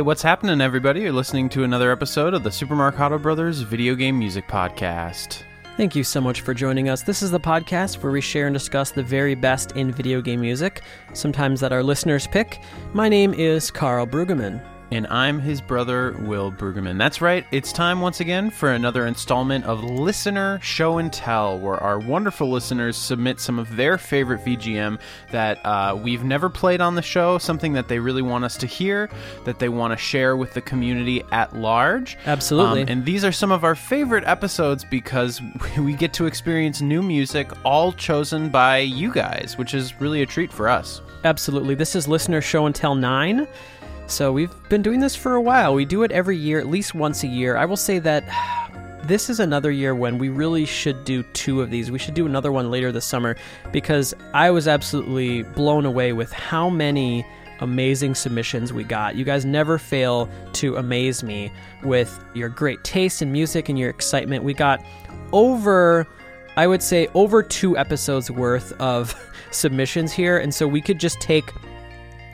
Hey, what's happening, everybody? You're listening to another episode of the Super Marcato Brothers Video Game Music Podcast. Thank you so much for joining us. This is the podcast where we share and discuss the very best in video game music, sometimes that our listeners pick. My name is Karl Brueggemann. And I'm his brother, Will Brueggemann. That's right, it's time once again for another installment of Listener Show and Tell, where our wonderful listeners submit some of their favorite VGM that uh, we've never played on the show, something that they really want us to hear, that they want to share with the community at large. Absolutely. Um, and these are some of our favorite episodes because we get to experience new music, all chosen by you guys, which is really a treat for us. Absolutely. This is Listener Show and Tell 9. So we've been doing this for a while. We do it every year, at least once a year. I will say that this is another year when we really should do two of these. We should do another one later this summer because I was absolutely blown away with how many amazing submissions we got. You guys never fail to amaze me with your great taste in music and your excitement. We got over, I would say, over two episodes worth of submissions here. And so we could just take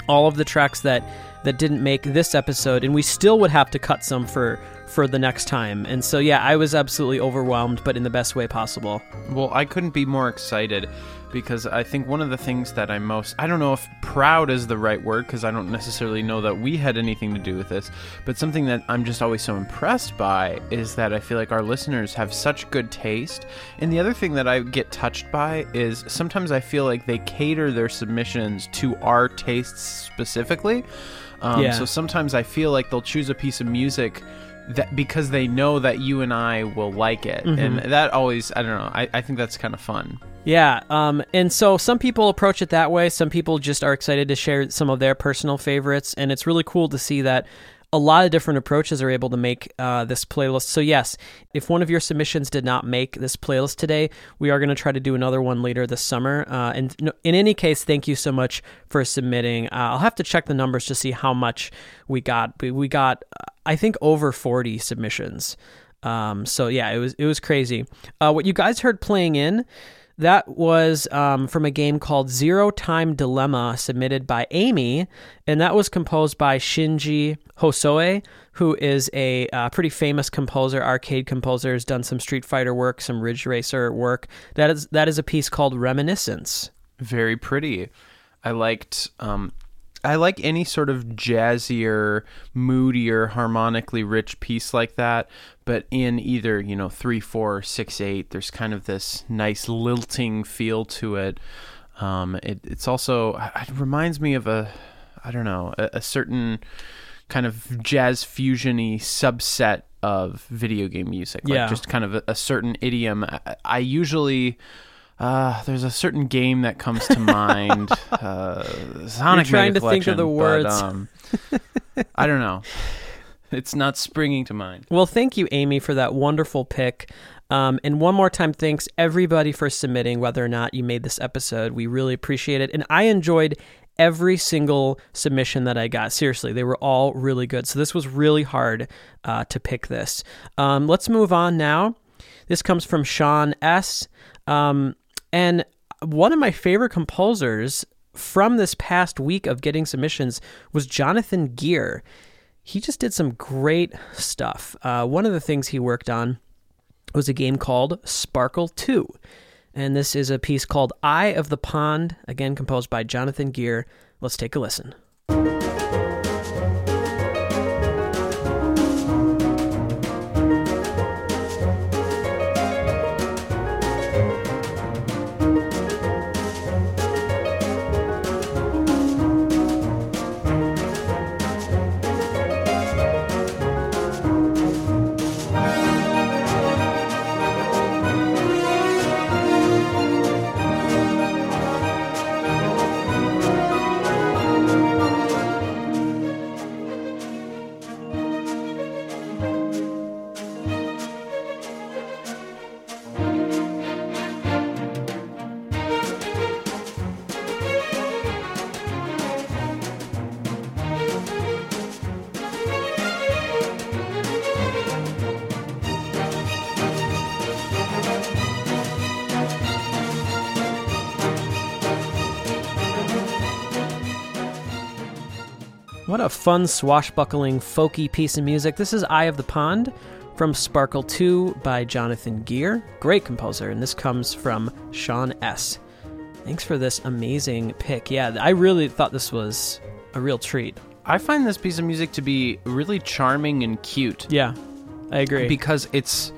all of the tracks that that didn't make this episode and we still would have to cut some for for the next time and so yeah i was absolutely overwhelmed but in the best way possible Well, I couldn't be more excited because I think one of the things that I'm most, I don't know if proud is the right word because I don't necessarily know that we had anything to do with this, but something that I'm just always so impressed by is that I feel like our listeners have such good taste. And the other thing that I get touched by is sometimes I feel like they cater their submissions to our tastes specifically. Um, Yeah. So sometimes I feel like they'll choose a piece of music that because they know that you and I will like it, and that always I don't know. I, I think that's kind of fun. yeah um and so some people approach it that way some people just are excited to share some of their personal favorites and it's really cool to see that a lot of different approaches are able to make uh, this playlist. So, yes, if one of your submissions did not make this playlist today, we are going to try to do another one later this summer. Uh, and in any case, thank you so much for submitting. Uh, I'll have to check the numbers to see how much we got. We- got, I think, over 40 submissions. Um, so yeah, it was it was crazy. Uh, what you guys heard playing in that was um, from a game called Zero Time Dilemma, submitted by Amy, and that was composed by Shinji Hosoe, who is a uh, pretty famous composer, arcade composer, has done some Street Fighter work, some Ridge Racer work. That is that is a piece called Reminiscence. very pretty. I liked um I like any sort of jazzier, moodier, harmonically rich piece like that, but in either, you know, 3 4 6 8, there's kind of this nice lilting feel to it. Um it, it's also it reminds me of a I don't know, a, a certain kind of jazz fusiony subset of video game music. Like Yeah. just kind of a, a certain idiom. I, I usually uh, there's a certain game that comes to mind. uh, Sonic trying Mega to think of the Collection, but, words. um, I don't know. It's not springing to mind. Well, thank you, Amy, for that wonderful pick. Um, and one more time, thanks everybody for submitting, whether or not you made this episode. We really appreciate it. And I enjoyed every single submission that I got. Seriously, they were all really good. So this was really hard uh, to pick this. Um, let's move on now. This comes from Sean S. Um, and one of my favorite composers from this past week of getting submissions was Jonathan Geer he just did some great stuff. Uh, one of the things he worked on was a game called Sparkle 2. And this is a piece called Eye of the Pond, again composed by Jonathan Geer. Let's take a listen. Fun, swashbuckling, folky piece of music. This is Eye of the Pond from Sparkle 2 by Jonathan Geer. Great composer, and this comes from Sean S. Thanks for this amazing pick. Yeah, I really thought this was a real treat. I find this piece of music to be really charming and cute. Yeah, I agree. Because it's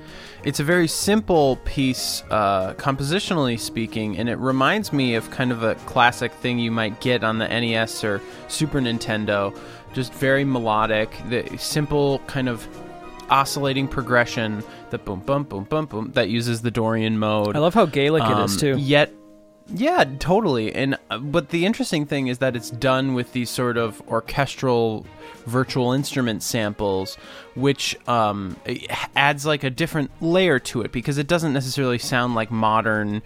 it's a very simple piece, uh, compositionally speaking, and it reminds me of kind of a classic thing you might get on the NES or Super Nintendo. Just very melodic, the simple kind of oscillating progression, the boom, boom, boom, boom, boom, that uses the Dorian mode. I love how Gaelic it is Um, too. Yet, yeah, totally. And uh, but the interesting thing is that it's done with these sort of orchestral virtual instrument samples, which um, adds like a different layer to it because it doesn't necessarily sound like modern,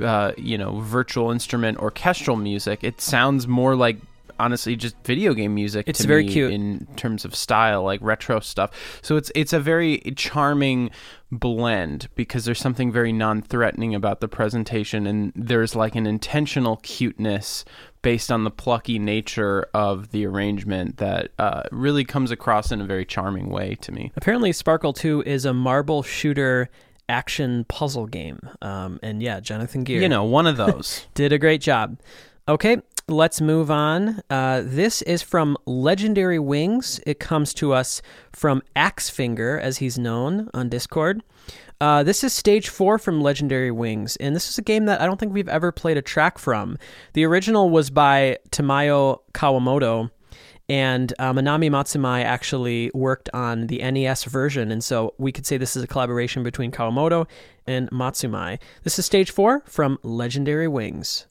uh, you know, virtual instrument orchestral music. It sounds more like honestly just video game music It's to very me cute. in terms of style like retro stuff so it's it's a very charming blend because there's something very non-threatening about the presentation and there's like an intentional cuteness based on the plucky nature of the arrangement that uh, really comes across in a very charming way to me Apparently, Sparkle 2 is a marble shooter action puzzle game. Um, and yeah, Jonathan Geer you know one of those did a great job. Okay, let's move on. Uh, this is from Legendary Wings. It comes to us from Axefinger, as he's known on Discord. Uh, this is stage four from Legendary Wings, and this is a game that I don't think we've ever played a track from. The original was by Tamayo Kawamoto, and uh, Manami Matsumae actually worked on the NES version, and so we could say this is a collaboration between Kawamoto and Matsumae. This is stage four from Legendary Wings.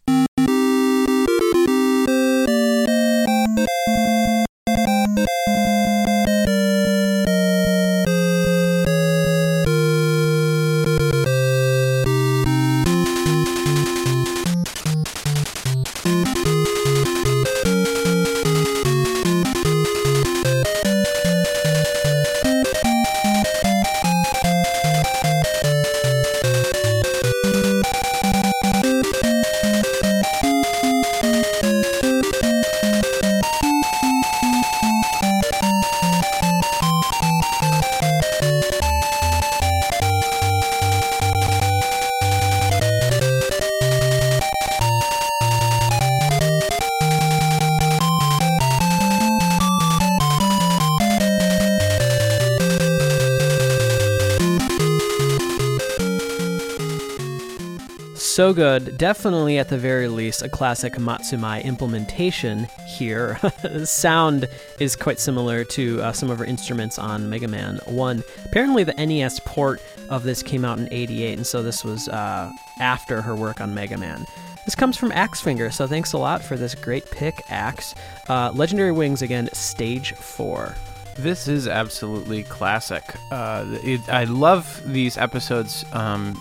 So good. Definitely, at the very least, a classic Matsumae implementation here. Sound is quite similar to uh, some of her instruments on Mega Man 1. Apparently, the NES port of this came out in 88, and so this was uh, after her work on Mega Man. This comes from Axefinger, so thanks a lot for this great pick, Axe. Uh, Legendary Wings, again, stage 4. This is absolutely classic. Uh, it, I love these episodes um,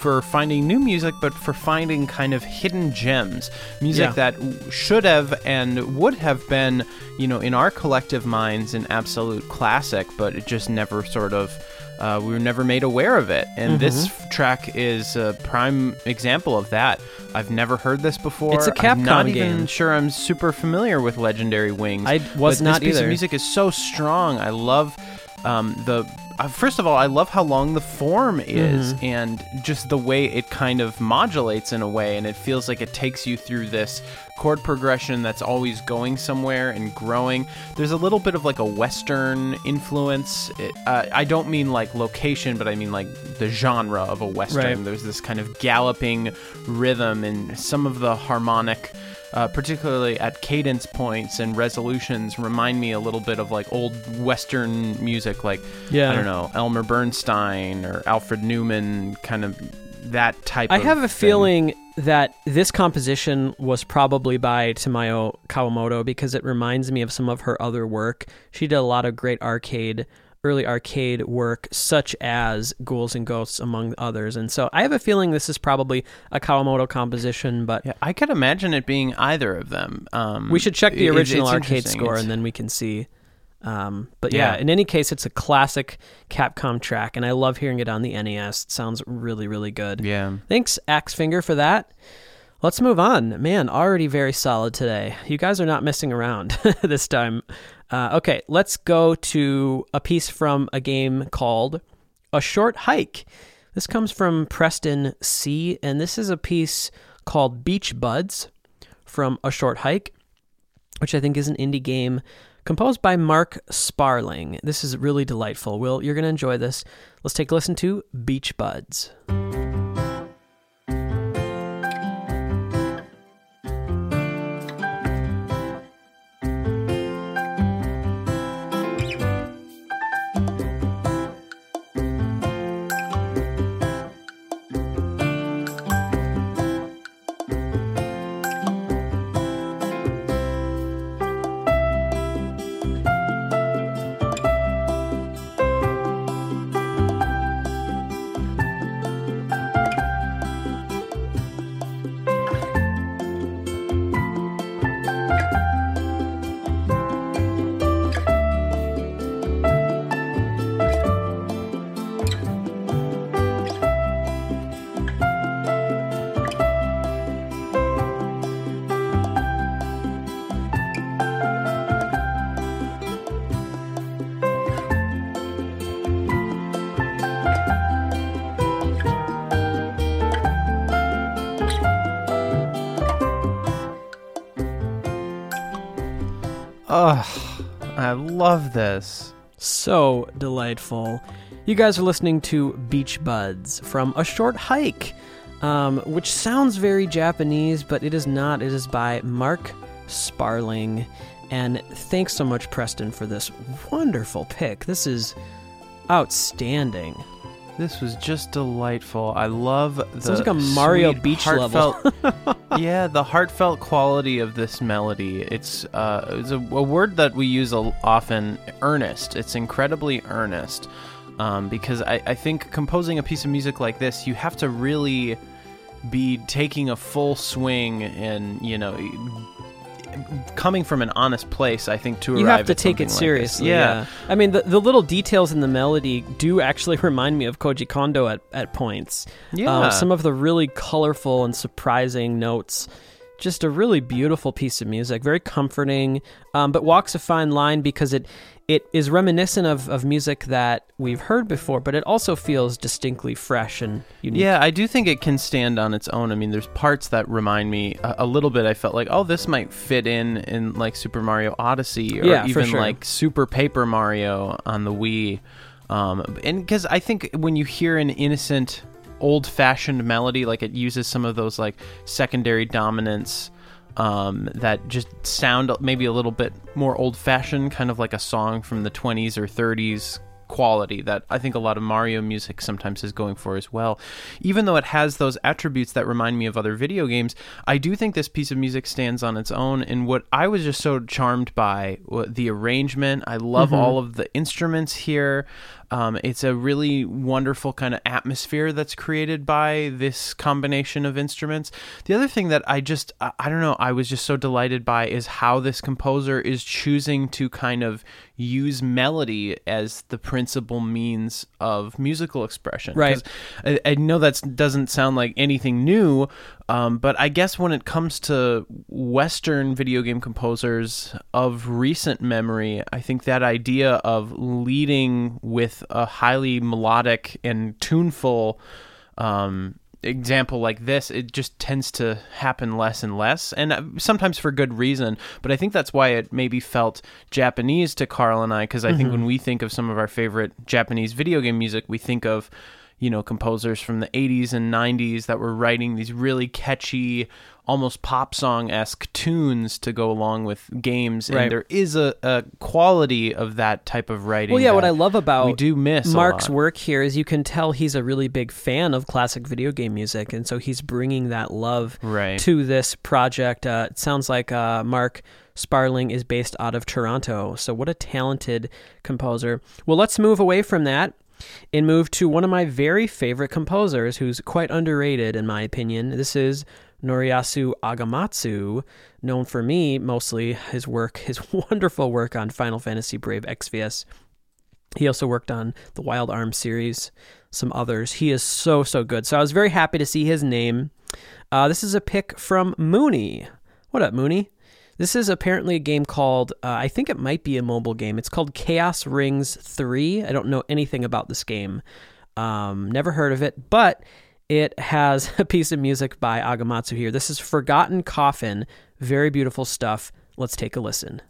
for finding new music, but for finding kind of hidden gems, music Yeah. that should have and would have been, you know, in our collective minds, an absolute classic, but it just never sort of. Uh, we were never made aware of it, and this Mm-hmm. f- track is a prime example of that. I've never heard this before. It's a I'm not Capcom even game. sure I'm super familiar with Legendary Wings. I was but not this piece of music is so strong. I love um, the. Uh, first of all, I love how long the form is, Mm-hmm. and just the way it kind of modulates in a way, and it feels like it takes you through this chord progression that's always going somewhere and growing. There's a little bit of like a Western influence. It, uh, I don't mean like location, but I mean like the genre of a Western. Right. There's this kind of galloping rhythm, and some of the harmonic uh, particularly at cadence points and resolutions, remind me a little bit of like old Western music, like Yeah. I don't know Elmer Bernstein or Alfred Newman, kind of that type. I have a thing. feeling that this composition was probably by Tamayo Kawamoto because it reminds me of some of her other work. She did a lot of great arcade, early arcade work, such as Ghouls and Ghosts, among others. And so I have a feeling this is probably a Kawamoto composition, but Yeah, I could imagine it being either of them. Um, we should check the original arcade score It's- and then we can see. Um, but yeah, Yeah. in any case, it's a classic Capcom track, and I love hearing it on the NES. It sounds really, really good. yeah. Thanks, Axe Finger, for that. Let's move on. Man, already very solid today. You guys are not messing around this time. Uh, okay, let's go to a piece from a game called A Short Hike. This comes from Preston C, and this is a piece called Beach Buds from A Short Hike, which I think is an indie game composed by Mark Sparling. This is really delightful. Will, you're going to enjoy this. Let's take a listen to Beach Buds. Love this. So delightful. You guys are listening to Beach Buds from A Short Hike, um, which sounds very Japanese, but it is not. It is by Mark Sparling. And thanks so much, Preston, for this wonderful pick. This is outstanding. This was just delightful. I love the Sounds like a Mario Beach level. yeah, the heartfelt quality of this melody. It's uh, it's a, a word that we use a, often. Earnest. It's incredibly earnest. Um, because I, I think composing a piece of music like this, you have to really be taking a full swing and you know coming from an honest place. I think to you have to take it something like seriously. yeah. I mean, the, the little details in the melody do actually remind me of Koji Kondo at, at points. Yeah. Uh, some of the really colorful and surprising notes. Just a really beautiful piece of music, very comforting, um, but walks a fine line because it it is reminiscent of, of music that we've heard before, but it also feels distinctly fresh and unique. Yeah, I do think it can stand on its own. I mean, there's parts that remind me a, a little bit. I felt like, oh, this might fit in in like Super Mario Odyssey or Yeah, even sure. like Super Paper Mario on the Wii. Um, and because I think when you hear an innocent, old-fashioned melody, like it uses some of those like secondary dominants um, that just sound maybe a little bit more old-fashioned, kind of like a song from the 20s or 30s quality that I think a lot of Mario music sometimes is going for as well. Even though it has those attributes that remind me of other video games, I do think this piece of music stands on its own. And what I was just so charmed by the arrangement. I love all of the instruments here. Um, it's a really wonderful kind of atmosphere that's created by this combination of instruments. The other thing that I just, I I don't know, I was just so delighted by is how this composer is choosing to kind of use melody as the principal means of musical expression. Right. I, I know that doesn't sound like anything new, um, but I guess when it comes to Western video game composers of recent memory, I think that idea of leading with a highly melodic and tuneful um, example like this, it just tends to happen less and less, and uh, sometimes for good reason. But I think that's why it maybe felt Japanese to Karl and I, because I think when we think of some of our favorite Japanese video game music, we think of you know composers from the 80s and 90s that were writing these really catchy almost pop song esque tunes to go along with games Right. and there is a, a quality of that type of writing Well, yeah, what I love about we do miss Mark's work here is you can tell he's a really big fan of classic video game music, and so he's bringing that love Right. to this project. Uh, it sounds like uh, Mark Sparling is based out of Toronto, so what a talented composer. Well, let's move away from that and move to one of my very favorite composers, who's quite underrated in my opinion. This is Noriyasu Agematsu, known for me mostly his work, his wonderful work on Final Fantasy Brave Exvius. He also worked on the Wild Arms series, some others. He is so, so good. So I was very happy to see his name Uh, this is a pick from Mooney. What up, Mooney? This is apparently a game called, uh, I think it might be a mobile game. It's called Chaos Rings 3. I don't know anything about this game. Um, never heard of it, but it has a piece of music by Agematsu here. This is Forgotten Coffin. Very beautiful stuff. Let's take a listen.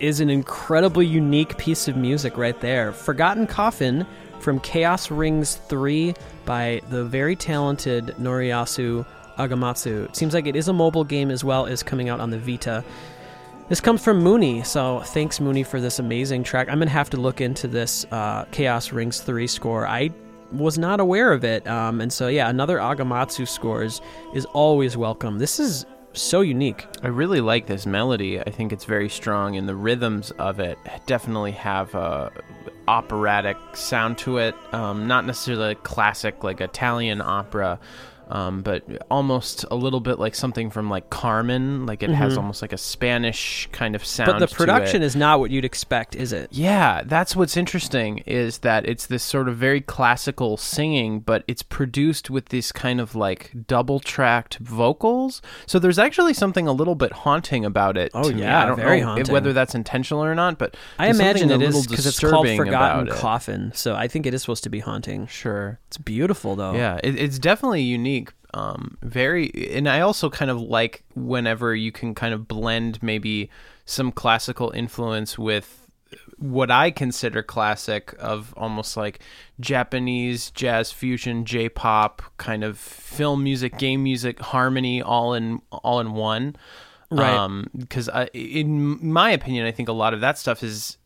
Is an incredibly unique piece of music right there. Forgotten Coffin from Chaos Rings 3 by the very talented Noriyasu Agematsu. It seems like it is a mobile game as well as coming out on the Vita. This comes from Mooney, so thanks Mooney for this amazing track. I'm gonna have to look into this uh, Chaos Rings 3 score. I was not aware of it, um, and so yeah, another Agematsu scores is always welcome. This is so unique. I really like this melody. I think it's very strong, and the rhythms of it definitely have a operatic sound to it. Um, not necessarily classic like Italian opera, um, but almost a little bit like something from like Carmen. Like it has almost like a Spanish kind of sound. Mm-hmm. But the production is not what you'd expect, is it? Yeah, that's what's interesting is that it's this sort of very classical singing, but it's produced with this kind of like double tracked vocals. So there's actually something a little bit haunting about it. Oh, yeah, I don't very know haunting. whether that's intentional or not, but I imagine it is because it's called Forgotten. Coffin. So I think it is supposed to be haunting. Sure. It's beautiful though. Yeah, it, it's definitely unique. Um, very, and I also kind of like whenever you can kind of blend maybe some classical influence with what I consider classic of almost like Japanese jazz fusion, J-pop kind of film music, game music, harmony, all in all in one. Right. Because in my opinion, I think a lot of that stuff is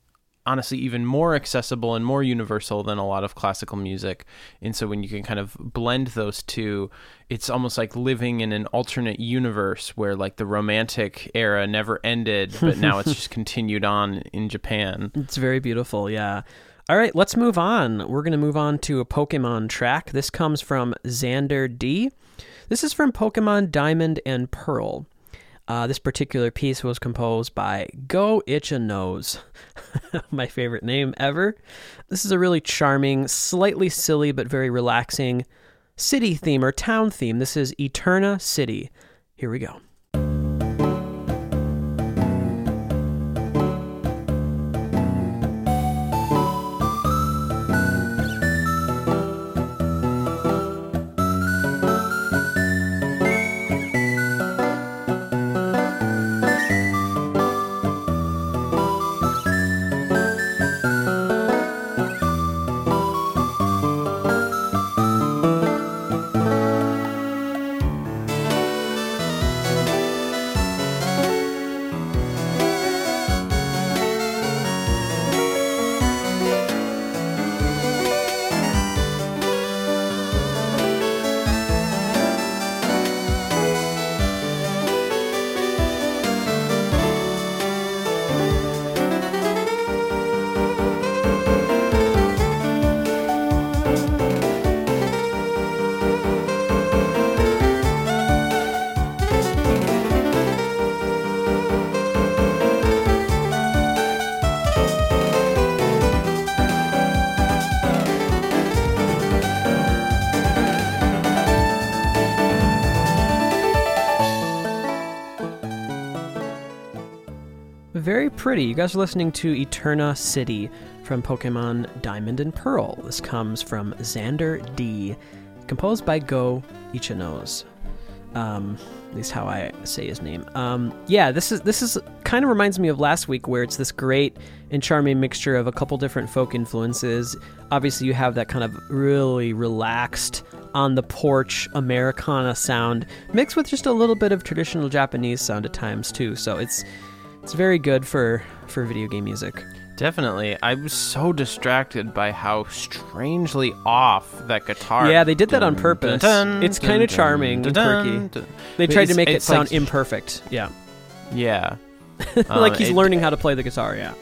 honestly even more accessible and more universal than a lot of classical music. And so when you can kind of blend those two, it's almost like living in an alternate universe where like the romantic era never ended, but now it's just continued on in Japan. It's very beautiful, yeah. All right, let's move on. We're going to move on to a Pokemon track. This comes from Xander D. This is from Pokemon Diamond and Pearl. Uh, this particular piece was composed by Go Ichinose, my favorite name ever. This is a really charming, slightly silly, but very relaxing city theme or town theme. This is Eterna City. Here we go. Pretty. You guys are listening to Eterna City from Pokemon Diamond and Pearl. This comes from Xander D, composed by Go Ichinose. Um, at least how I say his name. Um, yeah, this is this is kind of reminds me of last week, where it's this great and charming mixture of a couple different folk influences. Obviously, you have that kind of really relaxed on the porch Americana sound, mixed with just a little bit of traditional Japanese sound at times too. So it's it's very good for for video game music. Definitely. I was so distracted by how strangely off that guitar. Yeah, they did that on purpose. It's kinda charming and quirky. They tried to make it it's like- sound imperfect. Yeah, Yeah. like Um, he's it- learning how to play the guitar. Yeah.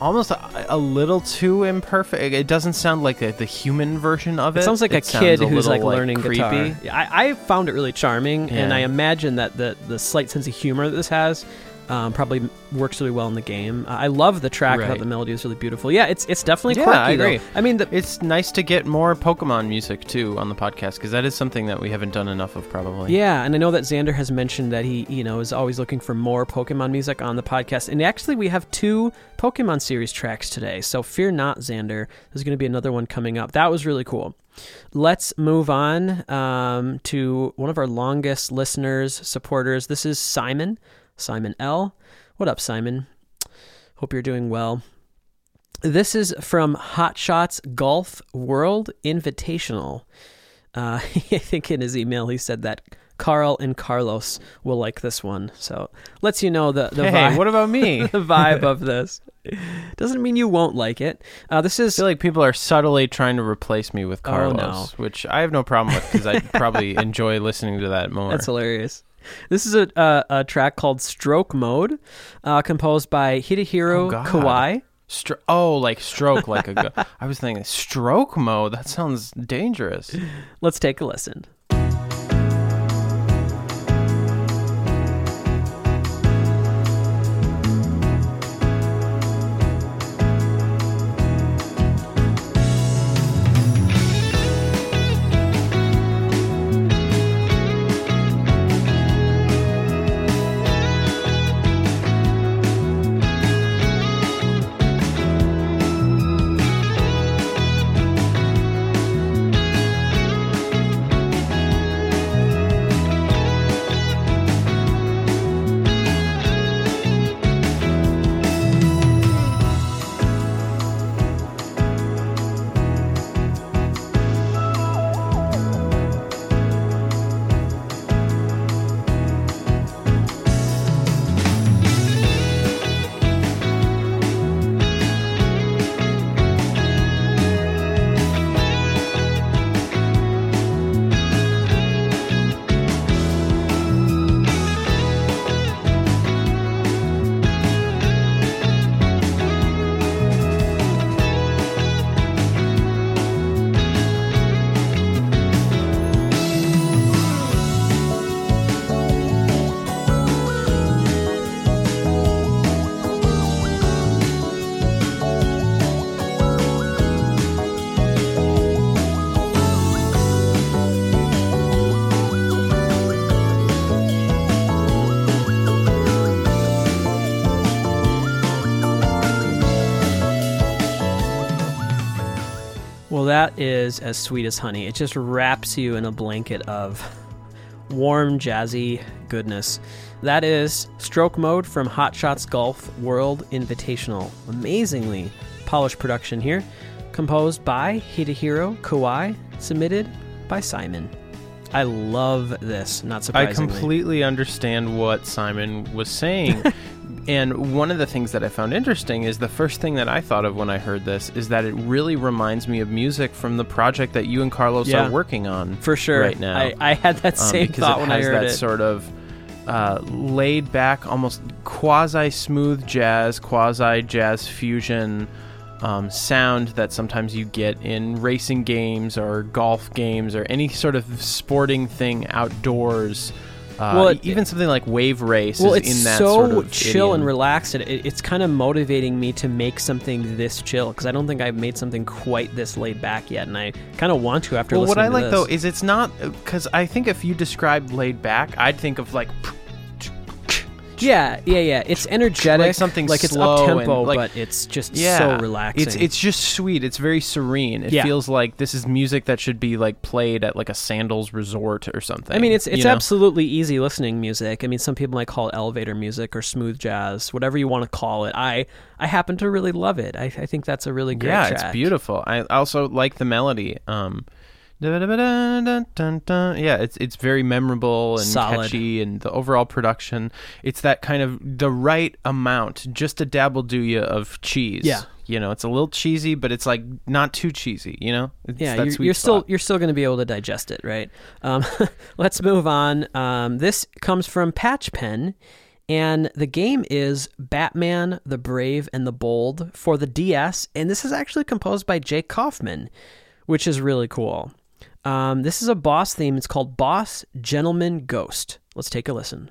Almost a, a little too imperfect. It doesn't sound like the, the human version of it. It sounds like a sounds kid who's little, like learning creepy. guitar. Yeah, I, I found it really charming, and I imagine that the the slight sense of humor that this has um, probably works really well in the game. Uh, I love the track. I thought the melody is really beautiful. Yeah, it's it's definitely Yeah, quirky. I agree. Though. I mean, the, It's nice to get more Pokemon music too on the podcast because that is something that we haven't done enough of probably. Yeah, and I know that Xander has mentioned that he, you know, is always looking for more Pokemon music on the podcast. And actually, we have two Pokemon series tracks today. So fear not, Xander. There's going to be another one coming up. That was really cool. Let's move on um, to one of our longest listeners, supporters. This is Simon, Simon L. What up, Simon? Hope you're doing well. This is from Hot Shots Golf World Invitational. Uh, I think in his email he said that Karl and Carlos will like this one. So lets you know the the Hey, vibe, what about me? The vibe of this. Doesn't mean you won't like it. Uh, this is feel like people are subtly trying to replace me with Oh, Carlos, no. which I have no problem with because I probably enjoy listening to that more. That's hilarious. This is a, a, a track called Stroke Mode, uh, composed by Hidehiro Oh, Kawai. Stro- oh, like stroke, like a. Go- I was thinking stroke mode. That sounds dangerous. Let's take a listen. That is as sweet as honey. It just wraps you in a blanket of warm, jazzy goodness. That is Stroke Mode from Hot Shots Golf World Invitational. Amazingly polished production here. Composed by Hidehiro Kawai, submitted by Simon. I love this, not surprisingly. I completely understand what Simon was saying. and one of the things that I found interesting is the first thing that I thought of when I heard this is that it really reminds me of music from the project that you and Carlos Yeah. are working on For sure. right now. I, I had that um, same because thought it when has I heard that it. sort of uh, laid back, almost quasi smooth jazz, quasi jazz fusion um, sound that sometimes you get in racing games or golf games or any sort of sporting thing outdoors. Uh, Well, it- even something like Wave Race well, is it's in that so sort of chill and relaxed. It, it- it's kind of motivating me to make something this chill because I don't think I've made something quite this laid back yet, and I kind of want to after Well, what I like this. though is it's not because I think if you describe laid back, I'd think of like Yeah, yeah, yeah. It's energetic, Like something like it's up tempo, like- but it's just yeah, so relaxing. It's it's just sweet. It's very serene. It Yeah. feels like this is music that should be like played at like a sandals resort or something. I mean, it's it's know? absolutely easy listening music. I mean, some people might call it elevator music or smooth jazz, whatever you want to call it. I I happen to really love it. I, I think that's a really great yeah, track. it's beautiful. I also like the melody. Um. Yeah, it's it's very memorable and Solid. catchy, and the overall production. It's that kind of the right amount, just a dabble do you of cheese. Yeah. you know, it's a little cheesy, but it's like not too cheesy. You know, it's Yeah, you're, you're still you're still going to be able to digest it, right? Um, let's move on. Um, this comes from Patch Pen, and the game is Batman: The Brave and the Bold for the DS, and this is actually composed by Jake Kaufman, which is really cool. Um, this is a boss theme. It's called Boss Gentleman Ghost. Let's take a listen.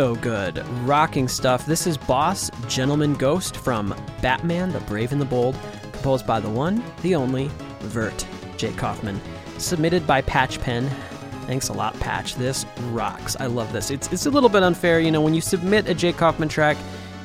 So good. Rocking stuff. This is Boss Gentleman Ghost from Batman the Brave and the Bold, composed by the one, the only, Virt, Jake Kaufman. Submitted by Patch Pen. Thanks a lot, Patch. This rocks. I love this. It's, it's a little bit unfair. You know, when you submit a Jake Kaufman track,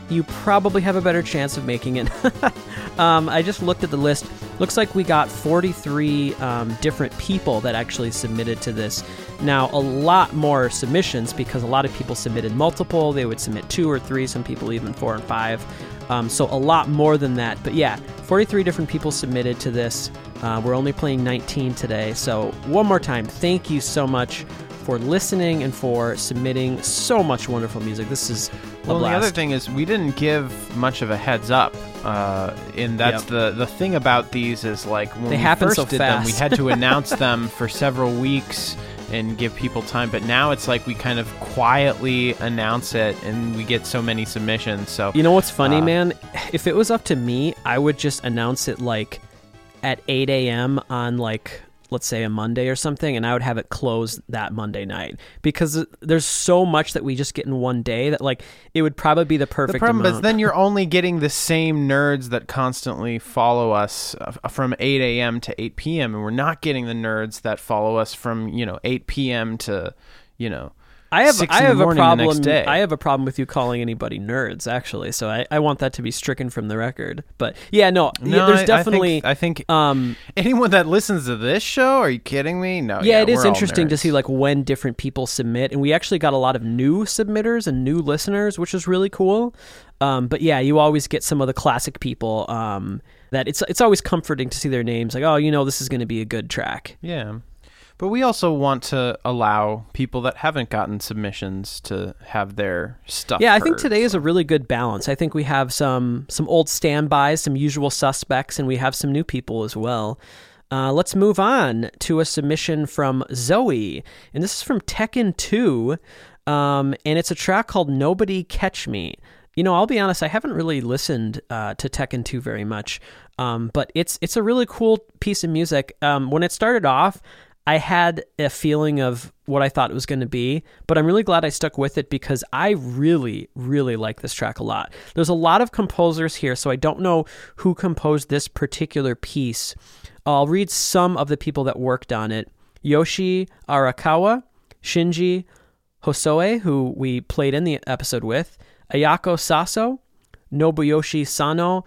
you probably have a better chance of making it. um, I just looked at the list. Looks like we got 43 um, different people that actually submitted to this. Now, a lot more submissions because a lot of people submitted multiple. They would submit two or three, some people even four and five. Um, so, a lot more than that. But yeah, 43 different people submitted to this. Uh, we're only playing 19 today. So, one more time, thank you so much for listening and for submitting so much wonderful music. This is a Well, the other thing is we didn't give much of a heads up, uh, and that's Yep. the the thing about these is like when They we happen first so did them, we had to announce them for several weeks and give people time. But now it's like we kind of quietly announce it, and we get so many submissions. So You know what's funny, Uh, man? If it was up to me, I would just announce it like at 8 a.m. on like let's say a Monday or something, and I would have it closed that Monday night because there's so much that we just get in one day that like it would probably be the perfect The problem amount. is then you're only getting the same nerds that constantly follow us uh, from 8 a.m. to 8 p.m. and we're not getting the nerds that follow us from you know 8 p.m. to you know I have I have a morning the next problem. I have a problem with you calling anybody nerds, actually. So I, I want that to be stricken from the record. But yeah, no, yeah, there's I- I definitely. think, I think um, anyone that listens to this show, are you kidding me? No. yeah, it is interesting to see like when different people submit, and we actually got a lot of new submitters and new listeners, which is really cool. Um, but yeah, you always get some of the classic people. Um, that it's it's always comforting to see their names, like oh, you know, this is going to be a good track. Yeah. But we also want to allow people that haven't gotten submissions to have their stuff. Yeah, I think today is a really good balance. I think we have some some old standbys, some usual suspects, and we have some new people as well. Uh, let's move on to a submission from Zoe, and this is from Tekken 2, um, and it's a track called "Nobody Catch Me." You know, I'll be honest, I haven't really listened uh, to Tekken 2 very much, um, but it's it's a really cool piece of music. Um, when it started off, I had a feeling of what I thought it was going to be, but I'm really glad I stuck with it because I really, really like this track a lot. There's a lot of composers here, so I don't know who composed this particular piece. I'll read some of the people that worked on it Yoshi Arakawa, Shinji Hosoe, who we played in the episode with, Ayako Saso, Nobuyoshi Sano,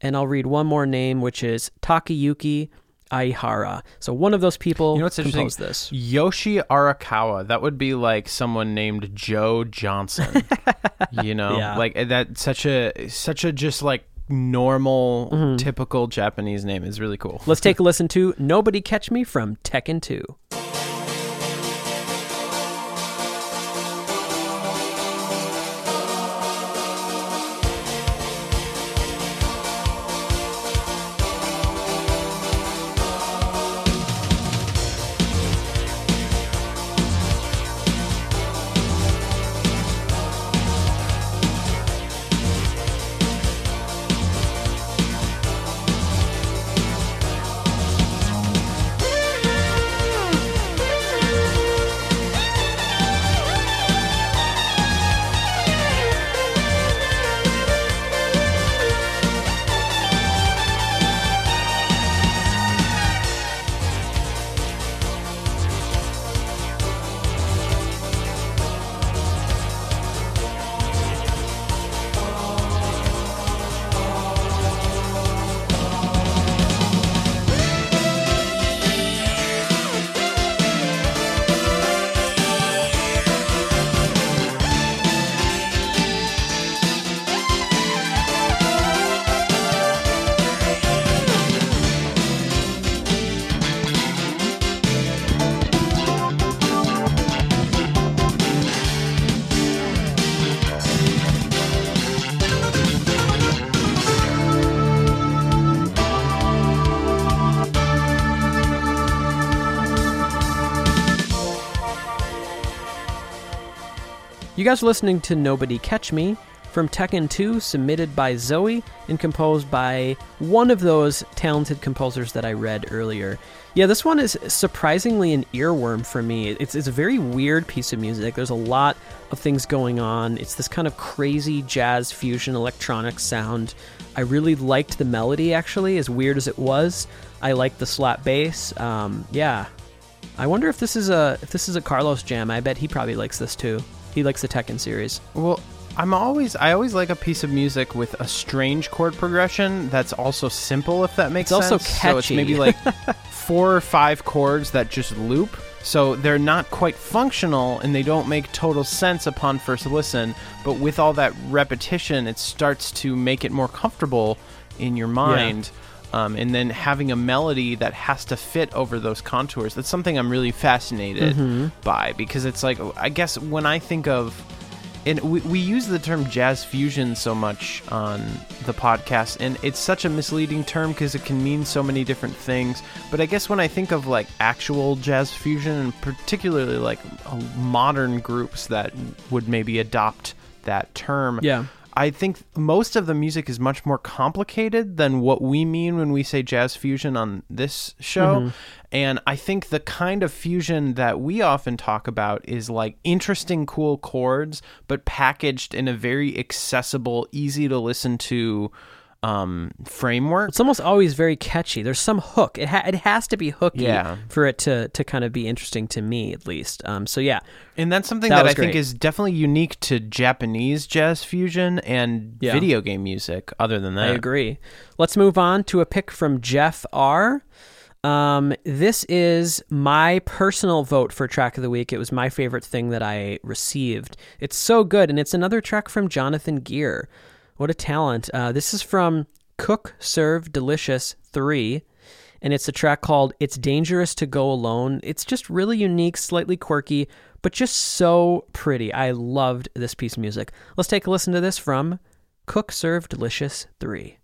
and I'll read one more name, which is Takayuki Aihara. So one of those people You know what's composed this. Yoshi Arakawa. That would be like someone named Joe Johnson. you know, Yeah. like that. Such a such a just like normal, Mm-hmm. typical Japanese name is really cool. Let's take a listen to Nobody Catch Me from Tekken 2. You guys are listening to Nobody Catch Me from Tekken 2, submitted by Zoe and composed by one of those talented composers that I read earlier. Yeah, this one is surprisingly an earworm for me. It's, it's a very weird piece of music. There's a lot of things going on. It's this kind of crazy jazz fusion electronic sound. I really liked the melody, actually, as weird as it was. I liked the slap bass. Um, yeah, I wonder if this is a if this is a Carlos jam. I bet he probably likes this too. He likes the Tekken series. Well, I'm always I always like a piece of music with a strange chord progression that's also simple, if that makes It's also sense. So it's catchy. maybe like four or five chords that just loop. So they're not quite functional and they don't make total sense upon first listen, but with all that repetition, it starts to make it more comfortable in your mind. Um, and then having a melody that has to fit over those contours. That's something I'm really fascinated Mm-hmm. by because it's like, I guess when I think of and we, we use the term jazz fusion so much on the podcast and it's such a misleading term because it can mean so many different things but i guess when i think of like actual jazz fusion and particularly like modern groups that would maybe adopt that term Yeah. I think most of the music is much more complicated than what we mean when we say jazz fusion on this show. Mm-hmm. And I think the kind of fusion that we often talk about is like interesting, cool chords, but packaged in a very accessible, easy to listen to um, framework. It's almost always very catchy. There's some hook. It ha- it has to be hooky Yeah. for it to to kind of be interesting to me at least. Um, so yeah, And that's something That that, I think is definitely unique to Japanese jazz fusion and Yeah. video game music, other than that. I agree. Let's move on to a pick from Jeff R. Um, this is my personal vote for track of the week. It was my favorite thing that I received. It's so good, and it's another track from Jonathan Geer. What a talent. Uh, this is from Cook Serve Delicious 3, and it's a track called It's Dangerous to Go Alone. It's just really unique, slightly quirky, but just so pretty. I loved this piece of music. Let's take a listen to this from Cook Serve Delicious 3.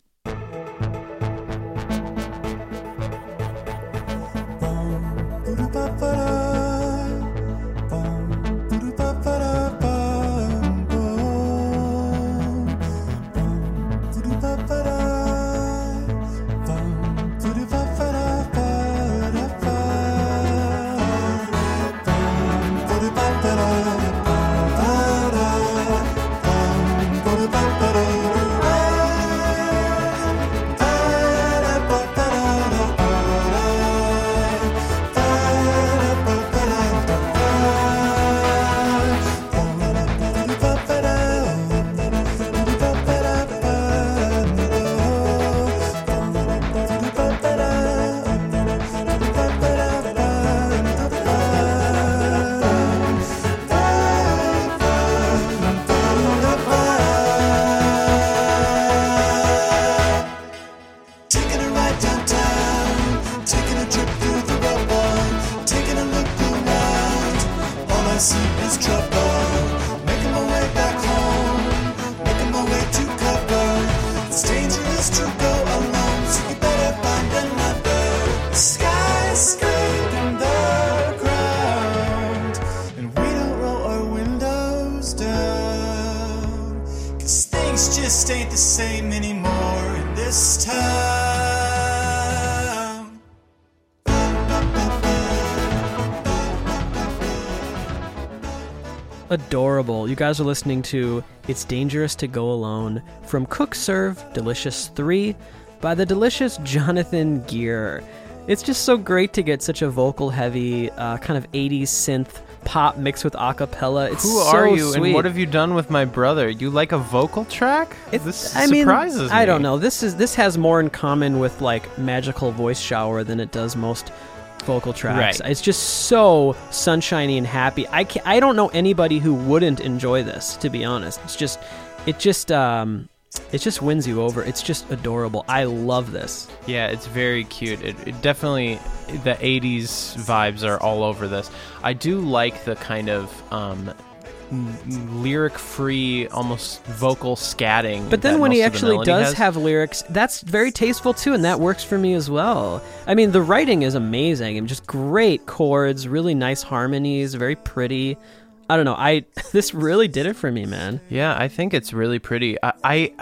You guys are listening to It's Dangerous to Go Alone from Cook Serve Delicious 3 by the delicious Jonathan Geer. It's just so great to get such a vocal heavy, uh, kind of 80s synth pop mixed with a cappella. It's Who so are you sweet. and what have you done with my brother? You like a vocal track? this I mean, surprises me. I don't know. This is this has more in common with like Magical Voice Shower than it does most vocal tracks. Right. It's just so sunshiny and happy. I can I don't know anybody who wouldn't enjoy this. To be honest, it's just it just um it just wins you over. It's just adorable. I love this. Yeah, it's very cute. It, it definitely the '80s vibes are all over this. I do like the kind of um, lyric-free, almost vocal scatting. But then when he most of the actually does has. have lyrics, that's very tasteful too, and that works for me as well. I mean, the writing is amazing and just great chords, really nice harmonies, very pretty. I don't know. I this really did it for me, man. Yeah, I think it's really pretty. I, I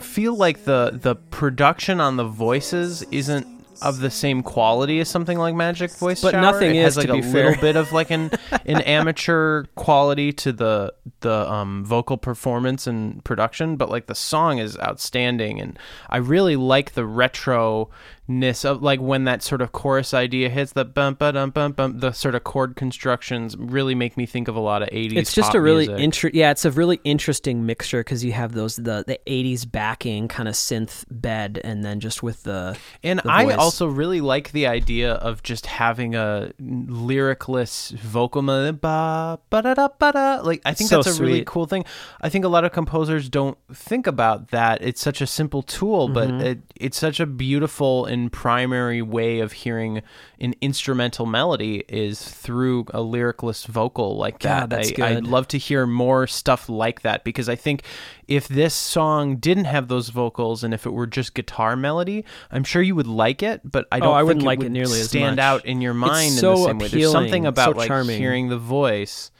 feel like the the production on the voices isn't of the same quality as something like Magic Voice But Shower. nothing it is, has like to a be little bit of like an an amateur quality to the the um, vocal performance and production, but like the song is outstanding, and I really like the retro ness of like when that sort of chorus idea hits the bump bum bum bum the sort of chord constructions really make me think of a lot of 80s It's just a really music. inter- yeah, it's a really interesting mixture because you have those the the '80s backing kind of synth bed, and then just with the And the I also really like the idea of just having a lyricless vocal. Ba, ba-da-da, ba-da. Like I think So that's a really cool thing. I think a lot of composers don't think about that. It's such a simple tool, but Mm-hmm. it, it's such a beautiful and primary way of hearing an instrumental melody is through a lyricless vocal like God, that. that's I, I'd love to hear more stuff like that because I think if this song didn't have those vocals and if it were just guitar melody, I'm sure you would like it, but I oh, don't Oh, I think wouldn't it like would it nearly as stand out in your mind so in the same way. There's appealing, something so about like charming. hearing the voice.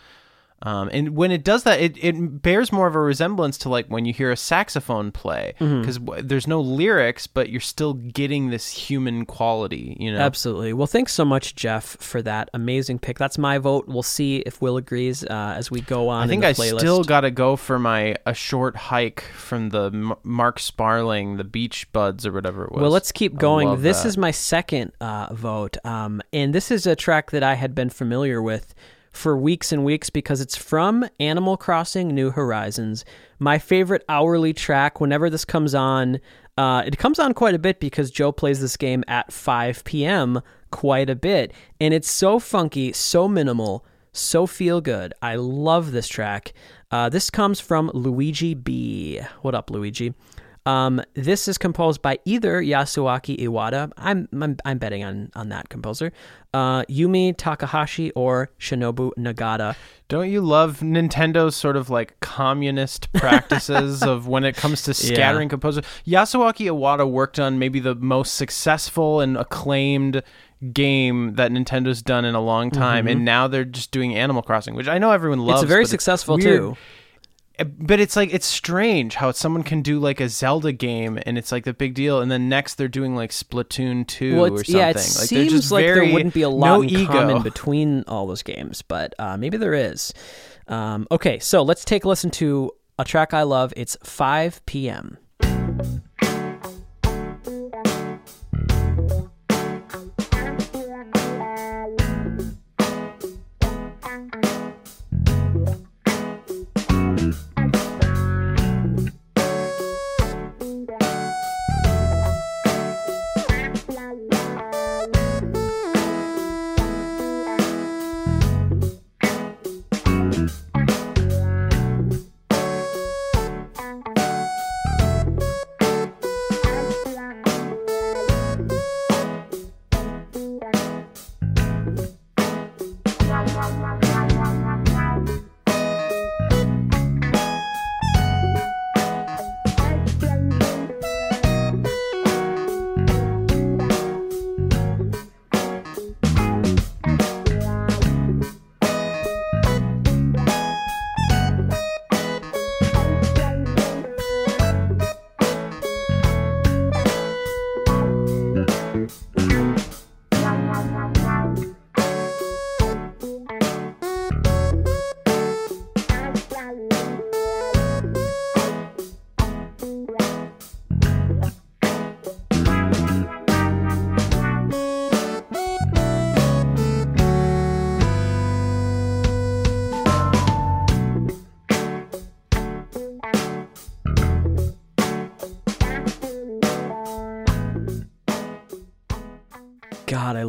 Um, and when it does that, it, it bears more of a resemblance to like when you hear a saxophone play Mm-hmm. because w- there's no lyrics, but you're still getting this human quality. You know, Absolutely. Well, thanks so much, Jeff, for that amazing pick. That's my vote. We'll see if Will agrees uh, as we go on. I think in I playlist. still got to go for my a short hike from the M- Mark Sparling, the Beach Buds or whatever it was. Well, let's keep going. This that. is my second uh, vote, um, and this is a track that I had been familiar with for weeks and weeks because it's from Animal Crossing: New Horizons. My favorite hourly track. Whenever this comes on, uh, it comes on quite a bit because Joe plays this game at 5 p.m. quite a bit, and it's so funky, so minimal, so feel good. I love this track. Uh, this comes from Luigi B. What up, Luigi? Um, this is composed by either Yasuaki Iwata. I'm I'm, I'm betting on on that composer, uh, Yumi Takahashi or Shinobu Nagata. Don't you love Nintendo's sort of like communist practices of when it comes to scattering composers? Yasuaki Iwata worked on maybe the most successful and acclaimed game that Nintendo's done in a long time, and now they're just doing Animal Crossing, which I know everyone loves. Mm-hmm. it's very successful weird. too. But it's like it's strange how someone can do like a Zelda game and it's like the big deal, and then next they're doing like Splatoon two Well, or something. yeah, it like they're seems just like very there wouldn't be a lot no in ego. common between all those games, but uh, maybe there is. Um, okay, so let's take a listen to a track I love. It's 5 p.m.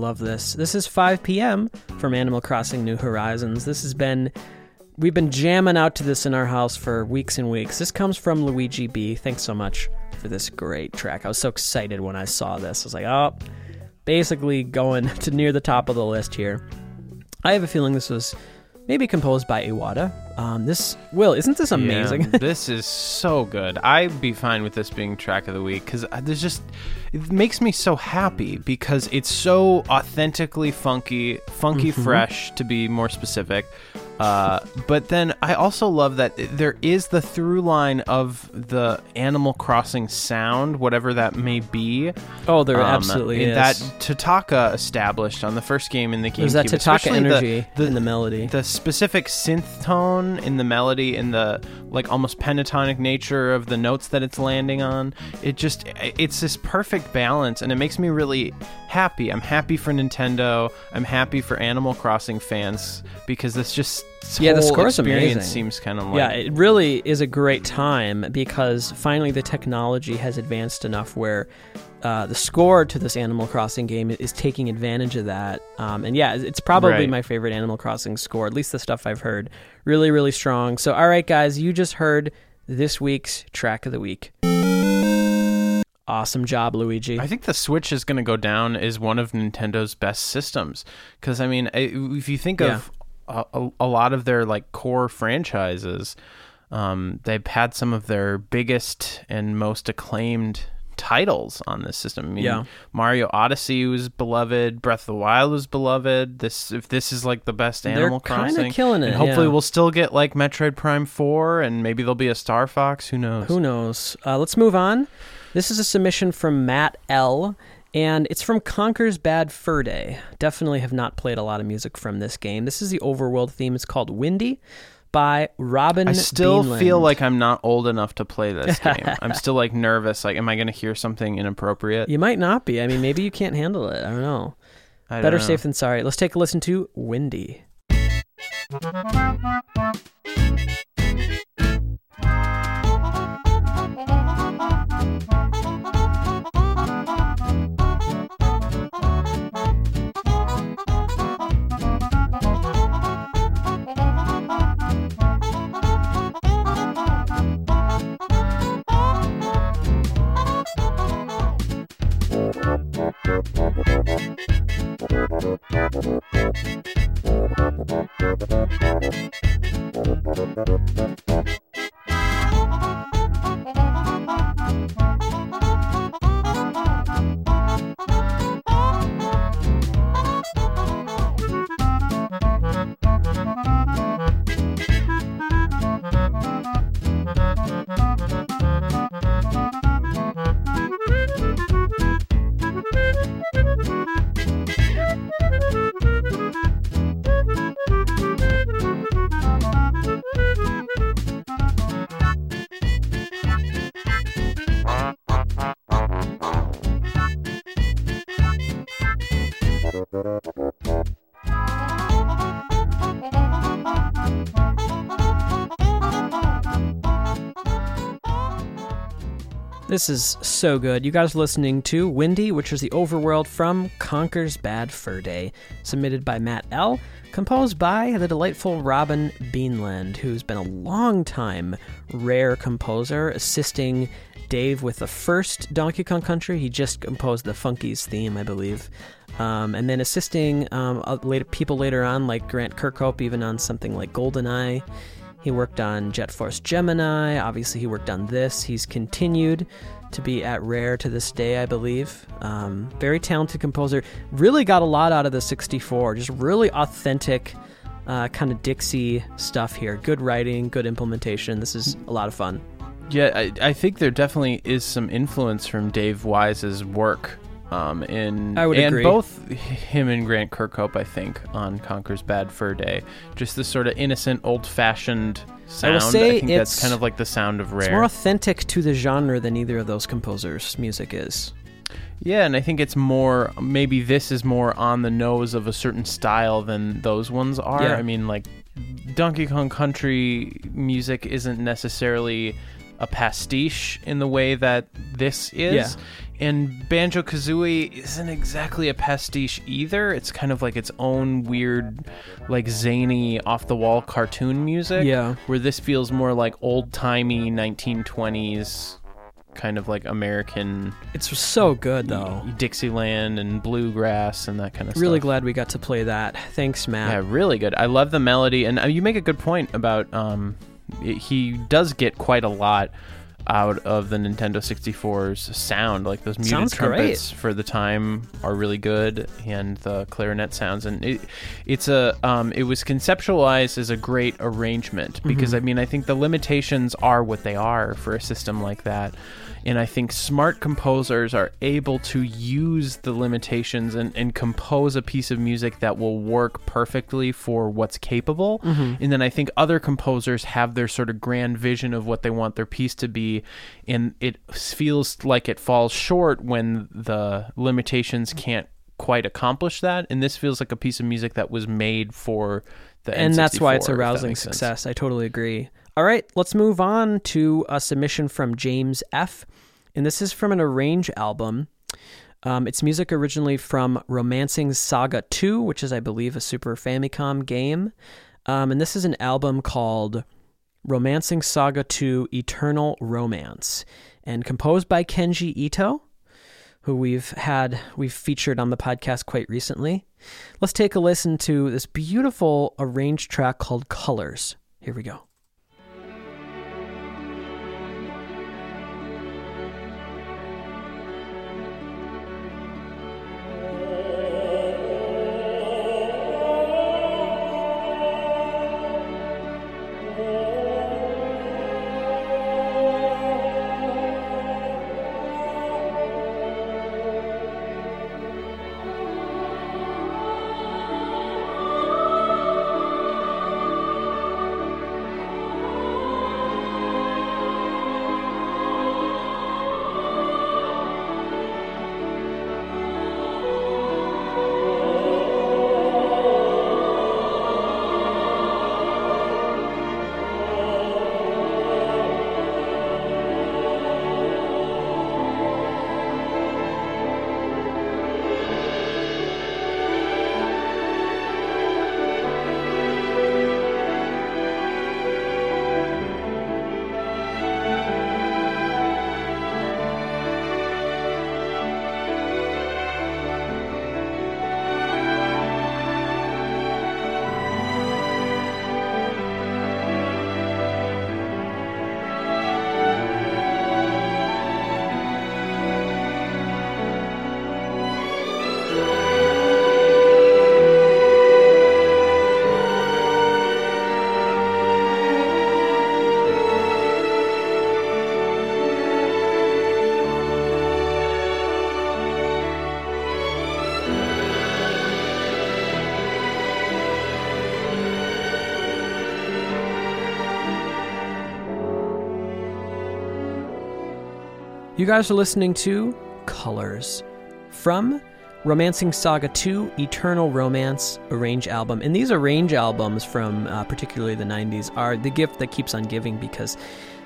love this. This is 5 p.m. from Animal Crossing New Horizons. This has been we've been jamming out to this in our house for weeks and weeks. This comes from Luigi B. Thanks so much for this great track. I was so excited when I saw this. I was like, oh, basically going to near the top of the list here. I have a feeling this was maybe composed by Iwata. Um, this Will, isn't this amazing? Yeah, this is so good. I'd be fine with this being track of the week because there's just it makes me so happy because it's so authentically funky, funky Mm-hmm. fresh to be more specific. Uh, but then I also love that there is the through line of the Animal Crossing sound, whatever that may be. oh, there Um, absolutely is. that Totaka established on the first game in the GameCube. There's that Totaka especially the- energy the, in the melody. the specific synth tone in the melody and the like almost pentatonic nature of the notes that it's landing on it just it's this perfect balance and it makes me really happy i'm happy for nintendo i'm happy for animal crossing fans because this just Yeah, the score's experience amazing. seems kind of like yeah, it really is a great time because finally the technology has advanced enough where uh, the score to this Animal Crossing game is taking advantage of that. Um, and yeah, it's probably Right. my favorite Animal Crossing score, at least the stuff I've heard. Really, really strong. So, all right, guys, you just heard this week's track of the week. Awesome job, Luigi. I think the Switch is going to go down as one of Nintendo's best systems because I mean, if you think of a, a, lot of their like core franchises, um, they've had some of their biggest and most acclaimed titles on this system. I mean, Yeah. Mario Odyssey was beloved, Breath of the Wild was beloved. This if this is like the best They're Animal kinda Crossing, killing it, and hopefully yeah. we'll still get like Metroid Prime Four, and maybe there'll be a Star Fox. Who knows? Who knows? Uh, let's move on. This is a submission from Matt L. And it's from Conker's Bad Fur Day. Definitely have not played a lot of music from this game. This is the overworld theme. It's called Windy by Robin. I still Beanland. feel like I'm not old enough to play this game. I'm still like nervous. Like, am I going to hear something inappropriate? you might not be. I mean, maybe you can't handle it. I don't know. I don't Better know. safe than sorry. Let's take a listen to Windy. This is so good. You guys are listening to Windy, which is the overworld from Conker's Bad Fur Day, submitted by Matt L., composed by the delightful Robin Beanland, who's been a long time rare composer, assisting Dave with the first Donkey Kong Country. He just composed the Funkies theme, I believe. Um, and then assisting um, uh, later, people later on, like Grant Kirkhope, even on something like GoldenEye. He worked on Jet Force Gemini. Obviously, he worked on this. He's continued to be at Rare to this day, I believe. Um, very talented composer. Really got a lot out of the 64. Just really authentic, uh, kind of Dixie stuff here. Good writing, good implementation. This is a lot of fun. Yeah, I, I think there definitely is some influence from Dave Wise's work. Um, in I would and agree. both him and Grant Kirkhope, I think, on Conker's Bad Fur Day, just this sort of innocent, old-fashioned sound. I will say think that's it's- kind of like the sound of It's rare. more authentic to the genre than either of those composers' music is. Yeah, and I think it's more maybe this is more on the nose of a certain style than those ones are. Yeah. I mean, like Donkey Kong Country music isn't necessarily a pastiche in the way that this is. Yeah. And Banjo Kazooie isn't exactly a pastiche either. It's kind of like its own weird, like zany, off the wall cartoon music. Yeah. Where this feels more like old timey 1920s, kind of like American It's so good though. Dixieland and bluegrass and that kind of Really stuff. Really glad we got to play that. Thanks, Matt. Yeah, really good. I love the melody, and uh, you make a good point about um, it- he does get quite a lot out of the Nintendo 64's sound. Like those muted Sounds great. trumpets for the time are really good, and the clarinet sounds. And it, it's a um, it was conceptualized as a great arrangement because I mean I think the limitations are what they are for a system like that. And I think smart composers are able to use the limitations and, and compose a piece of music that will work perfectly for what's capable. Mm-hmm. And then I think other composers have their sort of grand vision of what they want their piece to be. And it feels like it falls short when the limitations can't quite accomplish that. And this feels like a piece of music that was made for the and that's why it's a rousing makes sense. success. I totally agree. All right, let's move on to a submission from James F. And this is from an Arrange album. Um, it's music originally from Romancing Saga 2, which is, I believe, a Super Famicom game. Um, and this is an album called Romancing Saga 2 Eternal Romance, and composed by Kenji Ito, who we've had, we've featured on the podcast quite recently. Let's take a listen to this beautiful arranged track called Colors. Here we go. You guys are listening to Colors from Romancing Saga 2 Eternal Romance Arrange album. And these arrange albums from uh, particularly the 90s are the gift that keeps on giving because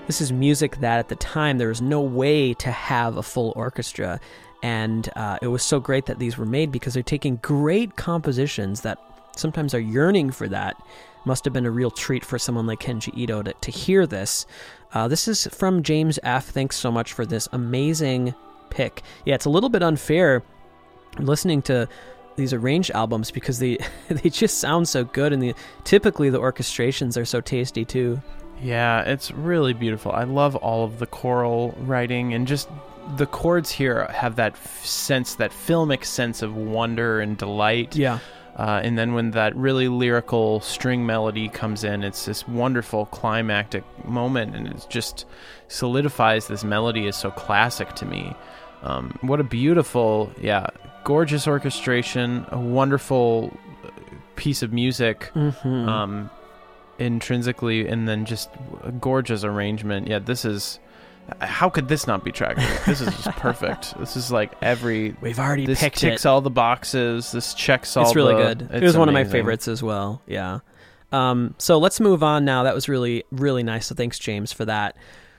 this is music that at the time there was no way to have a full orchestra. And uh, it was so great that these were made because they're taking great compositions that sometimes are yearning for that. Must have been a real treat for someone like Kenji Ito to, to hear this. Uh, this is from James F. Thanks so much for this amazing pick. Yeah, it's a little bit unfair listening to these arranged albums because they they just sound so good, and the typically the orchestrations are so tasty too. Yeah, it's really beautiful. I love all of the choral writing and just the chords here have that f- sense, that filmic sense of wonder and delight. Yeah, Uh, and then when that really lyrical string melody comes in, it's this wonderful climactic moment, and it just solidifies this melody is so classic to me. Um, what a beautiful, yeah, gorgeous orchestration, a wonderful uh, piece of music, hmm um, intrinsically, and then just a gorgeous arrangement. Yeah, this is. How could this not be tracked? This is just perfect. This is like every we've already this picked ticks it. all the boxes. This checks all. It's really the- good. it it's was one of my favorites as well. Yeah. Um, so let's move on now. That was really really nice. So thanks James for that.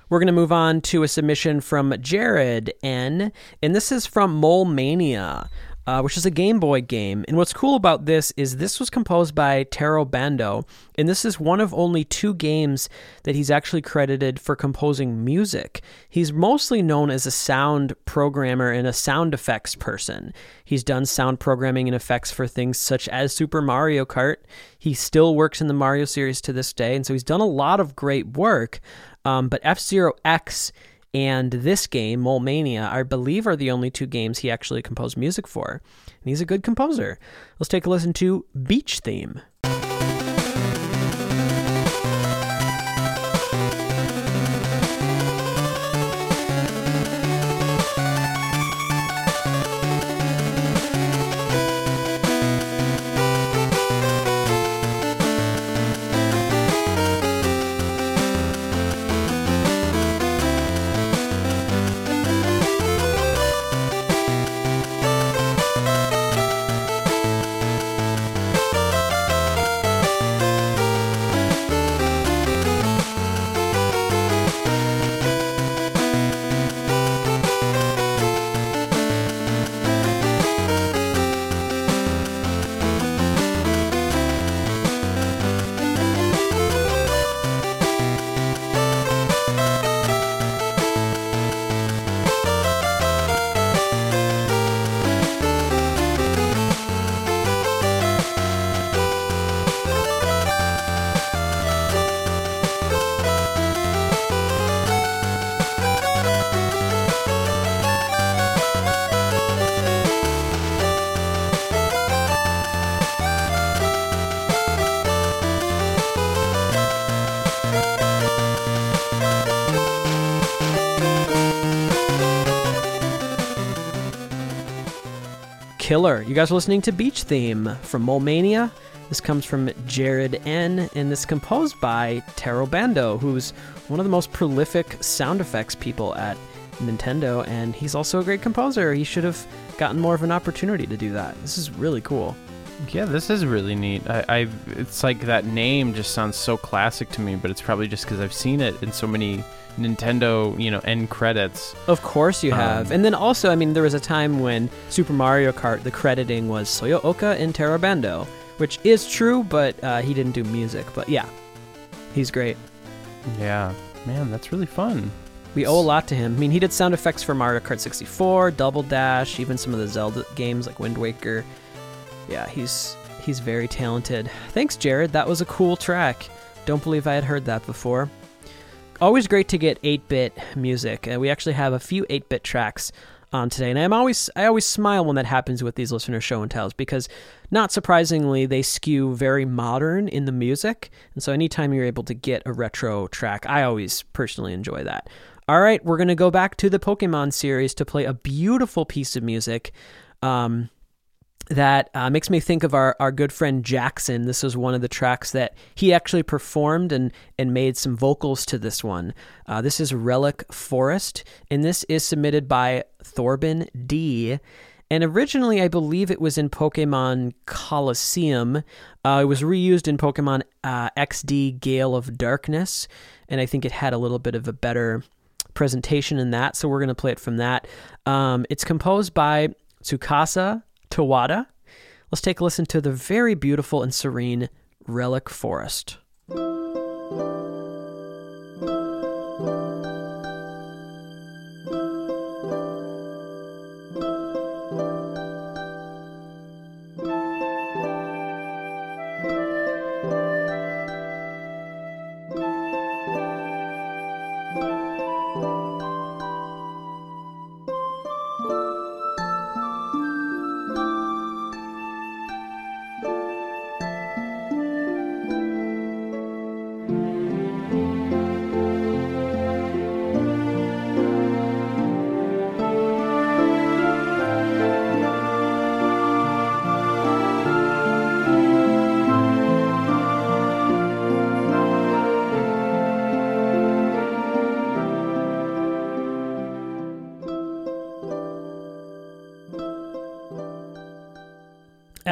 We're going to move on to a submission from Jared N. And this is from Mole Mania uh, which is a Game Boy game. And what's cool about this is this was composed by Taro Bando, and this is one of only two games that he's actually credited for composing music. He's mostly known as a sound programmer and a sound effects person. He's done sound programming and effects for things such as Super Mario Kart. He still works in the Mario series to this day, and so he's done a lot of great work. Um, but F Zero X and this game, Mole Mania, I believe are the only two games he actually composed music for. And he's a good composer. Let's take a listen to Beach Theme. Killer. You guys are listening to Beach Theme from Mole Mania. This comes from Jared N, and this composed by Taro Bando, who's one of the most prolific sound effects people at Nintendo, and he's also a great composer. He should have gotten more of an opportunity to do that. This is really cool. Yeah, this is really neat. I, I it's like that name just sounds so classic to me, but it's probably just because I've seen it in so many Nintendo, you know, end credits. Of course you have. Um, and then also, I mean, there was a time when Super Mario Kart, the crediting was Soyo Oka and Taro Bando, which is true, but uh, he didn't do music. But yeah, he's great. Yeah, man, that's really fun. We owe a lot to him. I mean, he did sound effects for Mario Kart 64, Double Dash, even some of the Zelda games like Wind Waker. Yeah, he's he's very talented. Thanks, Jared. That was a cool track. Don't believe I had heard that before always great to get 8-bit music. Uh, we actually have a few 8-bit tracks on today, and I'm always I always smile when that happens with these listener show and tells because, not surprisingly, they skew very modern in the music, and so anytime you're able to get a retro track, I always personally enjoy that. All right, we're gonna go back to the Pokemon series to play a beautiful piece of music. Um, that uh, makes me think of our, our good friend Jackson. This was one of the tracks that he actually performed and, and made some vocals to this one. Uh, this is Relic Forest, and this is submitted by Thorben D. And originally, I believe it was in Pokemon Colosseum. Uh, it was reused in Pokemon uh, XD Gale of Darkness, and I think it had a little bit of a better presentation in that. So we're going to play it from that. Um, it's composed by Tsukasa Tawada. Let's take a listen to the very beautiful and serene Relic Forest.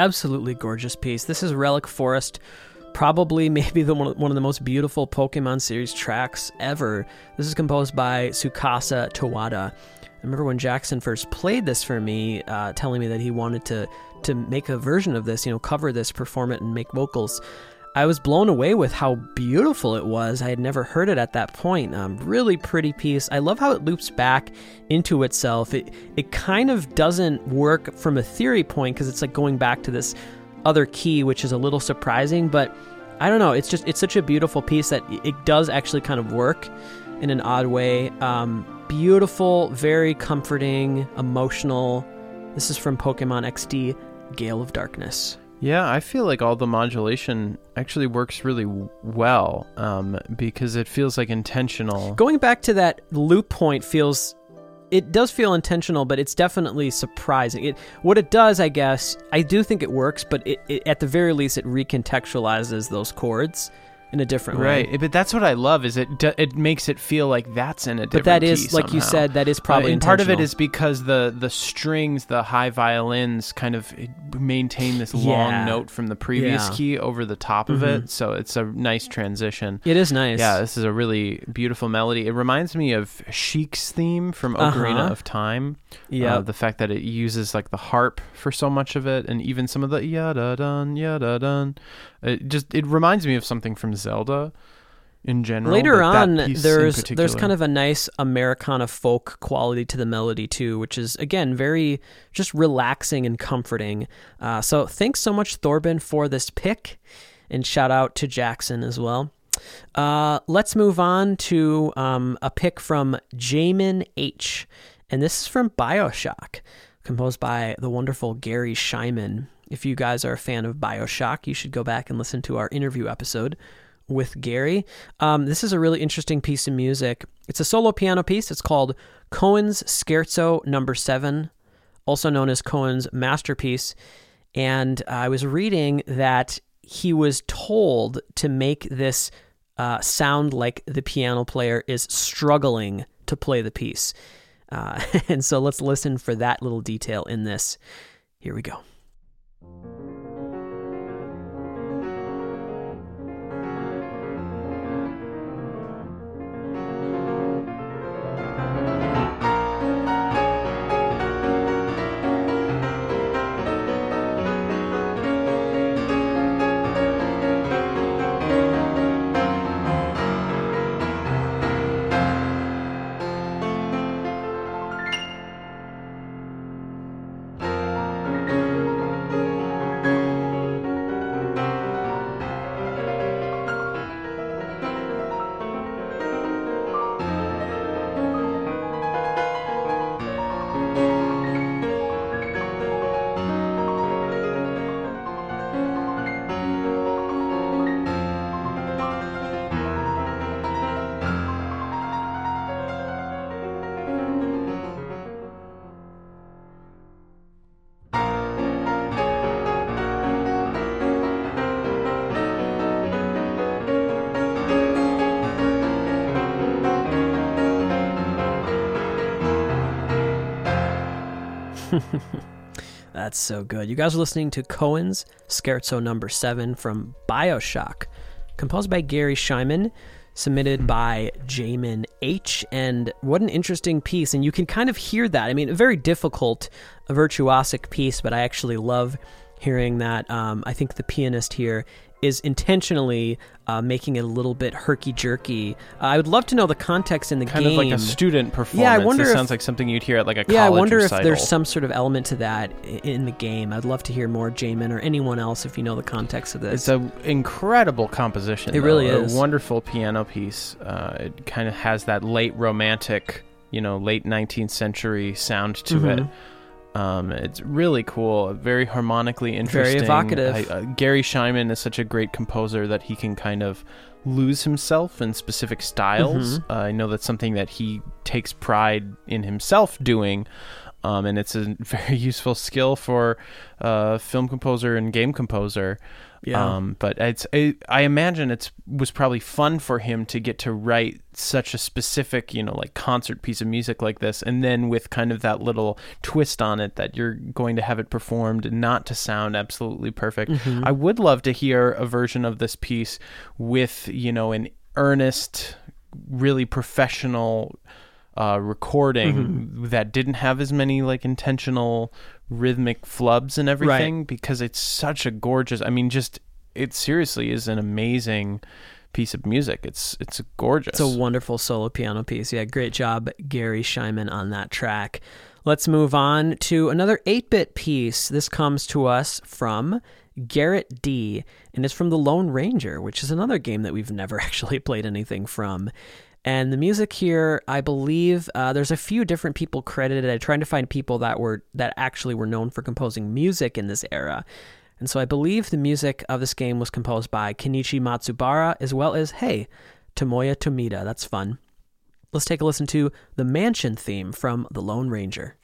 Absolutely gorgeous piece. This is Relic Forest probably maybe the one, one of the most beautiful Pokemon series tracks ever. This is composed by Tsukasa Tawada. I remember when Jackson first played this for me, uh, telling me that he wanted to to make a version of this, you know, cover this, perform it, and make vocals. I was blown away with how beautiful it was. I had never heard it at that point. Um, really pretty piece. I love how it loops back into itself. It it kind of doesn't work from a theory point because it's like going back to this other key, which is a little surprising. But I don't know. It's just it's such a beautiful piece that it does actually kind of work in an odd way. Um, beautiful, very comforting, emotional. This is from Pokemon XD Gale of Darkness. Yeah, I feel like all the modulation actually works really well um, because it feels like intentional. Going back to that loop point feels it does feel intentional, but it's definitely surprising. It what it does, I guess, I do think it works, but it, it, at the very least, it recontextualizes those chords in a different right. way. Right. But that's what I love is it it makes it feel like that's in a different But that is, like you said, that is Uh, probably and part of it is because the the strings, the high violins, kind of maintain this Yeah. long note from the previous Yeah. key over the top of Mhm. it, so it's a nice transition. It is nice. Yeah, this is a really beautiful melody. It reminds me of Sheik's theme from Ocarina Uh-huh. of Time. yeah. Uh, the fact that it uses like the harp for so much of it, and even some of the yada dun yada dun. It just it reminds me of something from Zelda in general. Later on, there's there's kind of a nice Americana folk quality to the melody too, which is again very just relaxing and comforting. Uh, so thanks so much, Thorben, for this pick, and shout out to Jackson as well. Uh, let's move on to um, a pick from Jamin H, and this is from Bioshock, composed by the wonderful Garry Schyman. If you guys are a fan of Bioshock, you should go back and listen to our interview episode with Gary. Um, this is a really interesting piece of music. It's a solo piano piece. It's called Cohen's Scherzo Number Seven, also known as Cohen's masterpiece. And I was reading that he was told to make this uh, sound like the piano player is struggling to play the piece. Uh, and so let's listen for that little detail in this. Here we go. That's so good. You guys are listening to Cohen's Scherzo number 7 from Bioshock, composed by Garry Schyman, submitted by Jamin H. And what an interesting piece. And you can kind of hear that. I mean, a very difficult, a virtuosic piece, but I actually love hearing that. Um, I think the pianist here is intentionally uh, making it a little bit herky jerky. Uh, I would love to know the context in the kind game. of like a student performance. Yeah, I wonder This if- sounds like something you'd hear at like a college Yeah, I wonder if there's some sort of element to that in the game. I'd love to hear more, Jamin, or anyone else if you know the context of this. It's an incredible composition. It though. really is a wonderful piano piece. Uh, it kind of has that late romantic, you know, late 19th century sound to Mhm. it. Um, it's really cool, very harmonically interesting. Very evocative. I, uh, Garry Schyman is such a great composer that he can kind of lose himself in specific styles. Mhm. Uh, I know that's something that he takes pride in himself doing. Um, and it's a very useful skill for uh, film composer and game composer. Yeah. Um, but it's it, I imagine it's was probably fun for him to get to write such a specific, you know, like concert piece of music like this, and then with kind of that little twist on it that you're going to have it performed not to sound absolutely perfect. Mm-hmm. I would love to hear a version of this piece with you know an earnest, really professional uh, recording Mm-hmm. that didn't have as many like intentional rhythmic flubs and everything because it's such a gorgeous I mean just it seriously is an amazing piece of music it's it's gorgeous It's a wonderful solo piano piece. Yeah, great job, Garry Schyman, on that track. Let's move on to another 8 bit piece. This comes to us from Garrett D, and it's from The Lone Ranger, which is another game that we've never actually played anything from. And the music here, I believe, uh, there's a few different people credited. I'm trying to find people that were that actually were known for composing music in this era. And so I believe the music of this game was composed by Kenichi Matsubara as well as, hey, Tomoya Tomita. That's fun. Let's take a listen to the mansion theme from The Lone Ranger.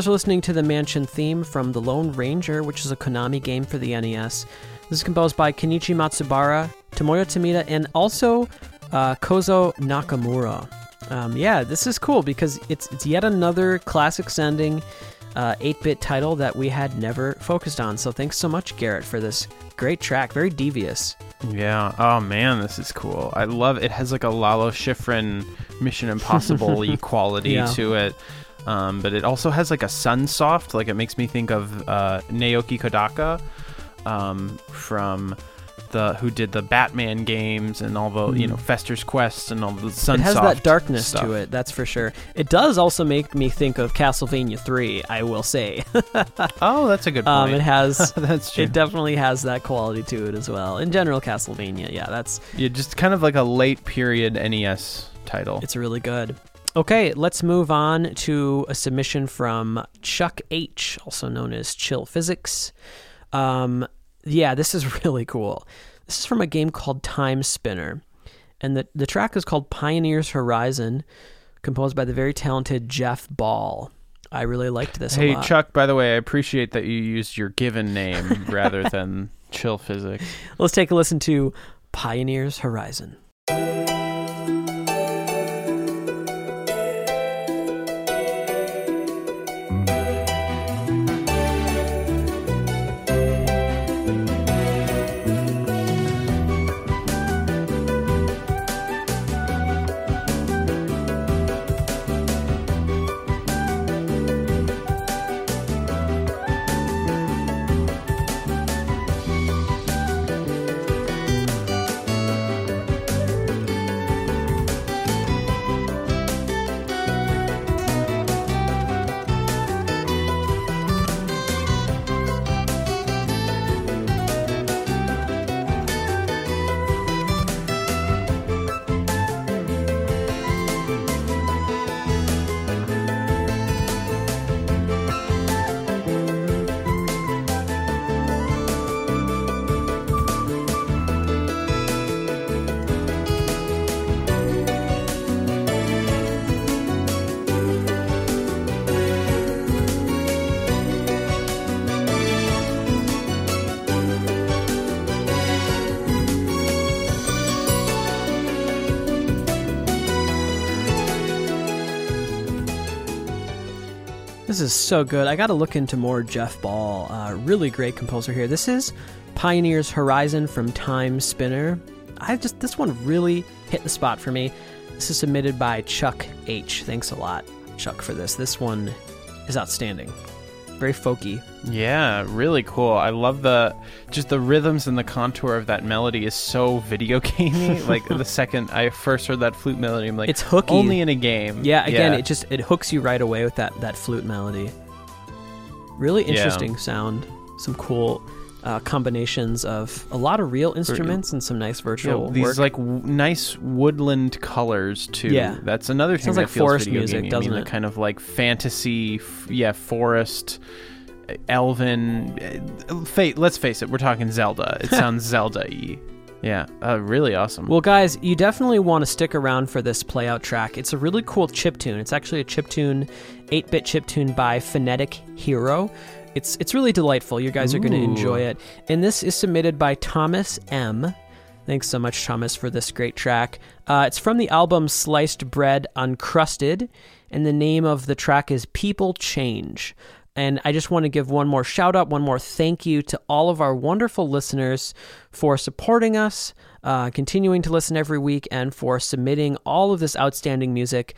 Guys are listening to the mansion theme from The Lone Ranger, which is a Konami game for the NES. This is composed by Kenichi Matsubara, Tomoya Tomita, and also uh, Kozo Nakamura. Um, yeah, this is cool because it's it's yet another classic sounding uh, 8-bit title that we had never focused on. So thanks so much, Garrett, for this great track. Very devious. Yeah. Oh man, this is cool. I love it. Has like a Lalo Schifrin Mission Impossible quality Yeah. to it. Um, but it also has like a Sunsoft. Like it makes me think of uh, Naoki Kodaka um, from the who did the Batman games and all the you know Fester's Quest and all the Sunsoft. Hmm. it has that darkness stuff. to it, that's for sure. It does also make me think of Castlevania 3, I will say. Oh, that's a good point. um, it has that's true. It definitely has that quality to it as well. In general, Castlevania, yeah, that's yeah, just kind of like a late period NES title. it's really good. Okay, let's move on to a submission from Chuck H, also known as Chill Physics. Um, yeah, this is really cool. This is from a game called Timespinner, and the the track is called Pioneers Horizon, composed by the very talented Jeff Ball. I really liked this. a Hey. Chuck, by the way, I appreciate that you used your given name rather than Chill Physics. Let's take a listen to Pioneers Horizon. So good. I got to look into more Jeff Ball. Uh, really great composer here. This is Pioneer's Horizon from Timespinner. I just this one really hit the spot for me. This is submitted by Chuck H. Thanks a lot, Chuck, for this. This one is outstanding. Very folky. Yeah, really cool. I love the just the rhythms and the contour of that melody is so video gamey. like the second I first heard that flute melody, I'm like, It's hooky. only in a game. Yeah, again, it just it hooks you right away with that that flute melody. Really Yeah. interesting sound. Some cool uh, combinations of a lot of real instruments and some nice Yeah, virtual these work. like w- nice woodland colors too. Yeah. that's another thing Sounds like forest music, gamey. I doesn't mean, it? kind of like fantasy, f- yeah, forest, elven. Uh, fa- let's face it, we're talking Zelda. It sounds Zelda-y. Yeah, uh, really awesome. Well, guys, you definitely want to stick around for this playout track. It's a really cool chip tune. It's actually a chip tune, 8-bit chip tune by Phonetic Hero. It's it's really delightful. You guys are going to enjoy it. And this is submitted by Thomas M. Thanks so much, Thomas, for this great track. Uh, it's from the album Sliced Bread Uncrusted, and the name of the track is People Change. And I just want to give one more shout out, one more thank you to all of our wonderful listeners for supporting us, uh, continuing to listen every week, and for submitting all of this outstanding music.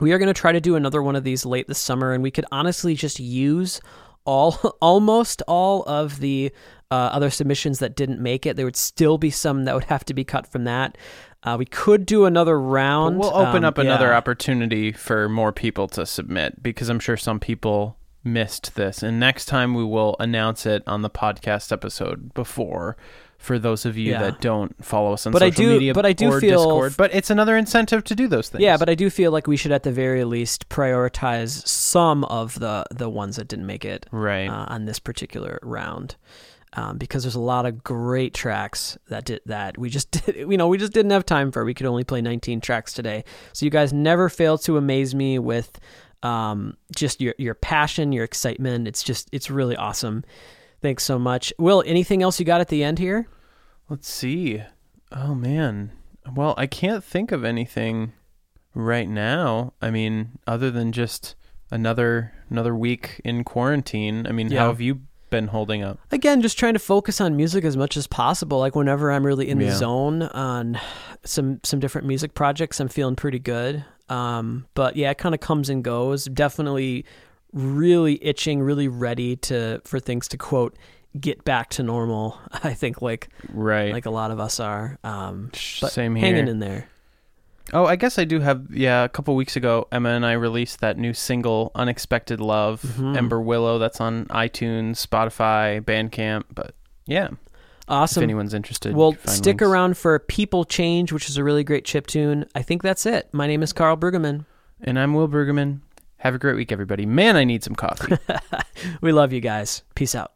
We are going to try to do another one of these late this summer, and we could honestly just use all, almost all of the uh, other submissions that didn't make it. There would still be some that would have to be cut from that. Uh, we could do another But round. we'll open Um, up another opportunity for more people to submit because I'm sure some people missed this. And next time we will announce it on the podcast episode before for those of you Yeah. that don't follow us on But I social do- media but I do or feel- Discord. But it's another incentive to do those things. Yeah, but I do feel like we should at the very least prioritize some of the the ones that didn't make it right. uh, on this particular round. Um, because there's a lot of great tracks that did that we just did, you know we just didn't have time for. We could only play 19 tracks today, so you guys never fail to amaze me with um, just your your passion, your excitement. It's just it's really awesome. Thanks so much, Will. Anything else you got at the end here? Let's see. Oh man. Well, I can't think of anything right now. I mean, other than just another another week in quarantine. I mean, Yeah. how have you been holding up? again just trying to focus on music as much as possible like whenever i'm really in the zone on some some different music projects i'm feeling pretty good um but yeah it kind of comes and goes definitely really itching really ready to for things to quote get back to normal i think like Right. like a lot of us are um but Same here. hanging in there Oh, I guess I do have. Yeah, a couple weeks ago, Emma and I released that new single, "Unexpected Love," Mhm. Ember Willow. That's on iTunes, Spotify, Bandcamp. But yeah, awesome. if anyone's interested, well stick links. around for people change which is a really great chip tune i think that's it my name is Karl Brueggemann And I'm Will Brueggemann. Have a great week, everybody. Man, I need some coffee. we love you guys peace out